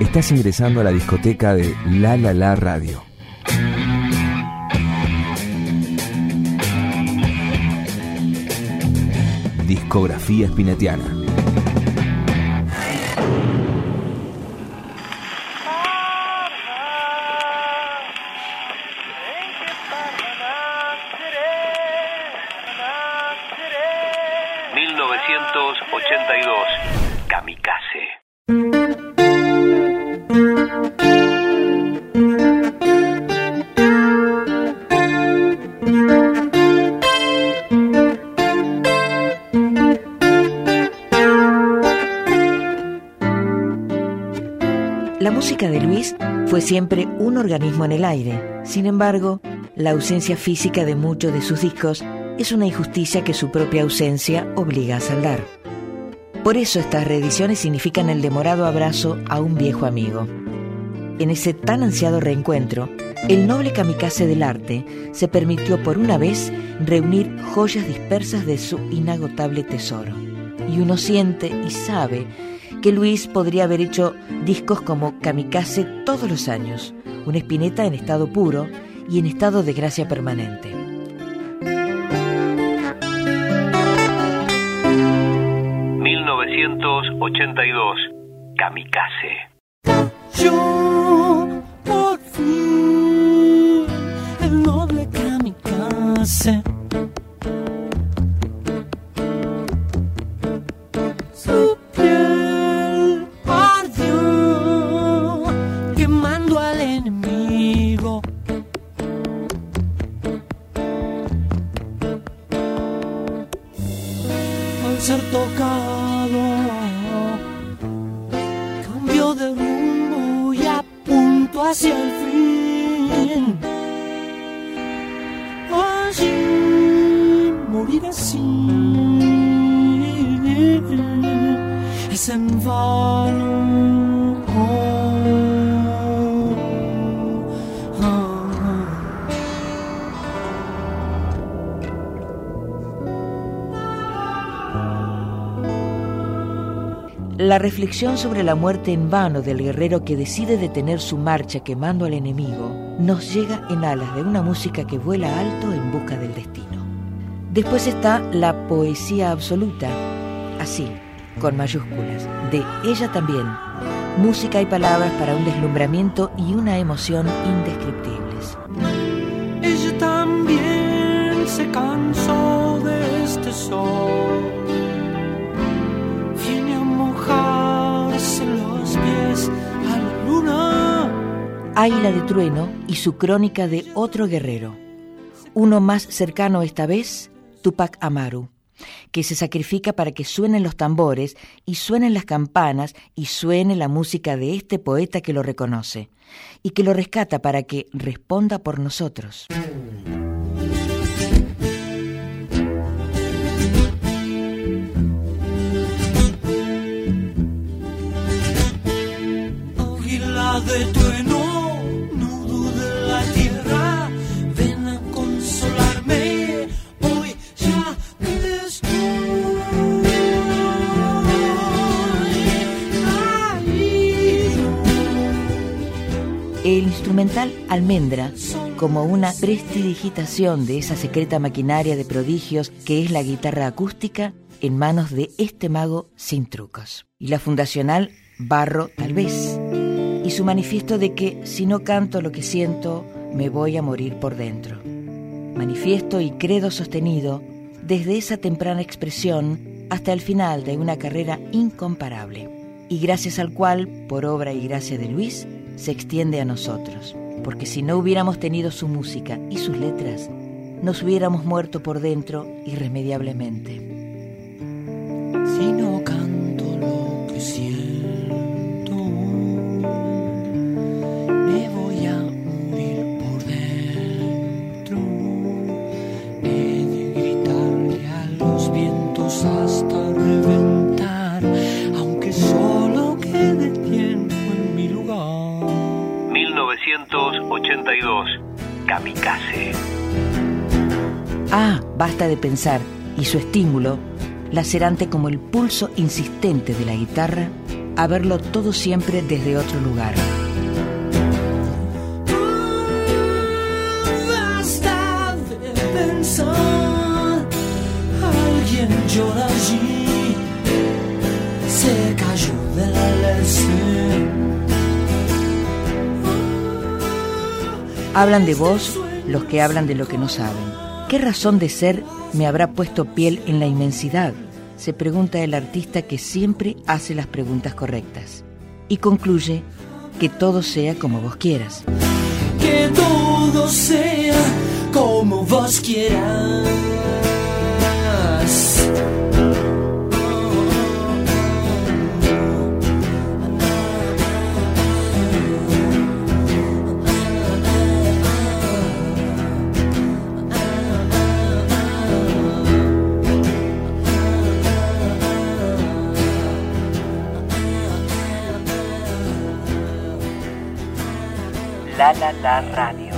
Estás ingresando a la discoteca de La La La Radio. Discografía Spinetiana. Música de Luis fue siempre un organismo en el aire. Sin embargo, la ausencia física de muchos de sus discos es una injusticia que su propia ausencia obliga a saldar. Por eso estas reediciones significan el demorado abrazo a un viejo amigo. En ese tan ansiado reencuentro, el noble kamikaze del arte se permitió por una vez reunir joyas dispersas de su inagotable tesoro. Y uno siente y sabe que Luis podría haber hecho discos como Kamikaze todos los años, una espineta en estado puro y en estado de gracia permanente. ...1982... Kamikaze. Yo, por fin, el noble kamikaze apunto La reflexión sobre la muerte en vano del guerrero que decide detener su marcha quemando al enemigo nos llega en alas de una música que vuela alto en busca del destino. Después está la poesía absoluta, así, con mayúsculas, de ella también, música y palabras para un deslumbramiento y una emoción indescriptibles. Ella también se cansó de este sol Águila de Trueno y su crónica de otro guerrero. Uno más cercano esta vez, Tupac Amaru, que se sacrifica para que suenen los tambores y suenen las campanas y suene la música de este poeta que lo reconoce y que lo rescata para que responda por nosotros. El instrumental Almendra como una prestidigitación de esa secreta maquinaria de prodigios que es la guitarra acústica en manos de este mago sin trucos. Y la fundacional Barro tal vez. Y su manifiesto de que si no canto lo que siento, me voy a morir por dentro. Manifiesto y credo sostenido desde esa temprana expresión hasta el final de una carrera incomparable, y gracias al cual, por obra y gracia de Luis, se extiende a nosotros, porque si no hubiéramos tenido su música y sus letras, nos hubiéramos muerto por dentro irremediablemente. Basta de pensar, y su estímulo, lacerante como el pulso insistente de la guitarra, a verlo todo siempre desde otro lugar. Basta de pensar, alguien llora allí, se cayó de la lección. Hablan de vos los que hablan de lo que no saben. ¿Qué razón de ser me habrá puesto piel en la inmensidad? Se pregunta el artista que siempre hace las preguntas correctas. Y concluye que todo sea como vos quieras. Que todo sea como vos quieras. La La La Radio.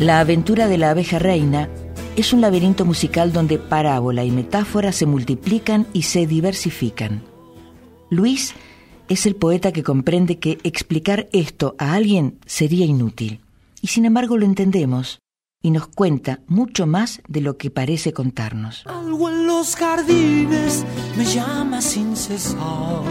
La aventura de la abeja reina es un laberinto musical donde parábola y metáfora se multiplican y se diversifican. Luis es el poeta que comprende que explicar esto a alguien sería inútil, y sin embargo lo entendemos y nos cuenta mucho más de lo que parece contarnos. Algo en los jardines me llama sin cesar.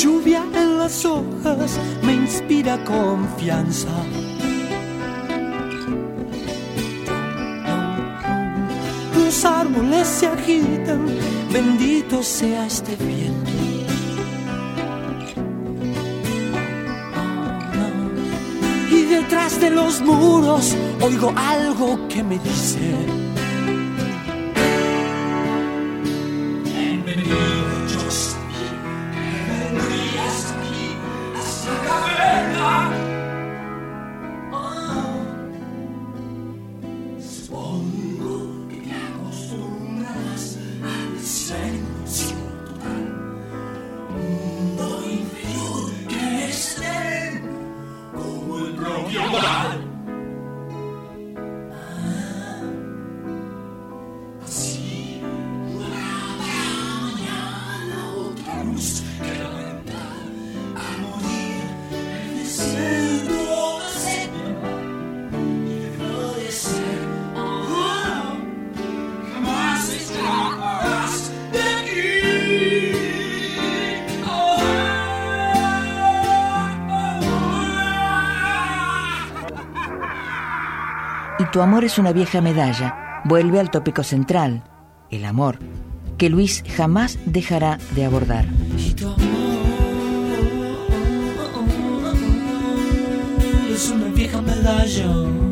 Lluvia en las hojas me inspira confianza. Los árboles se agitan, bendito sea este viento. Y detrás de los muros oigo algo que me dice. Tu amor es una vieja medalla, vuelve al tópico central, el amor, que Luis jamás dejará de abordar. Es una vieja medalla.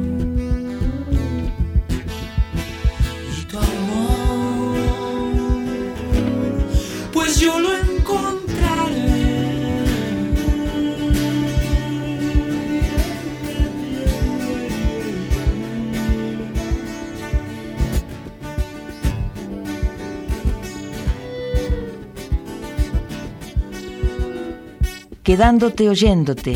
Quedándote oyéndote,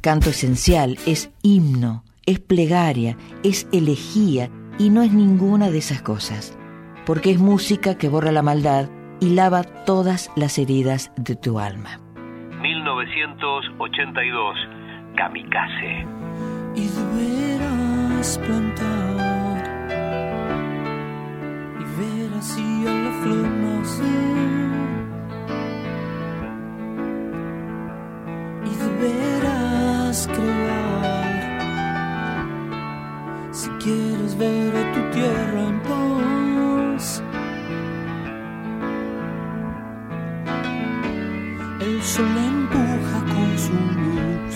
canto esencial, es himno, es plegaria, es elegía y no es ninguna de esas cosas, porque es música que borra la maldad y lava todas las heridas de tu alma. 1982. Kamikaze. y deberás plantar y ver así a la flor nacer crear si quieres ver a tu tierra en paz el sol empuja con su luz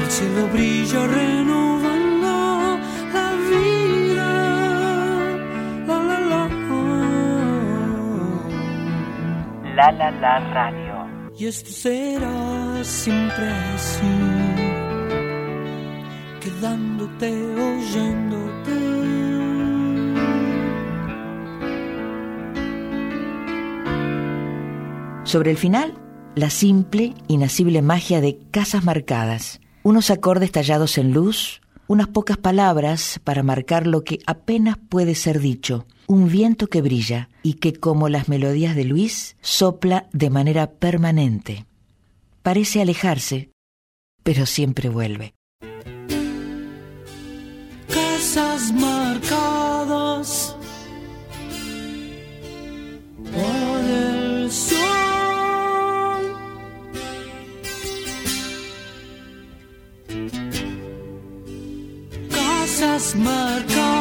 el cielo brilla renovando la vida. La la la. La La La Radio. Y esto será siempre así, oyéndote. Sobre el final, la simple, inacible magia de casas marcadas, unos acordes tallados en luz, unas pocas palabras para marcar lo que apenas puede ser dicho, un viento que brilla y que, como las melodías de Luis, sopla de manera permanente. Parece alejarse, pero siempre vuelve. Casas marcadas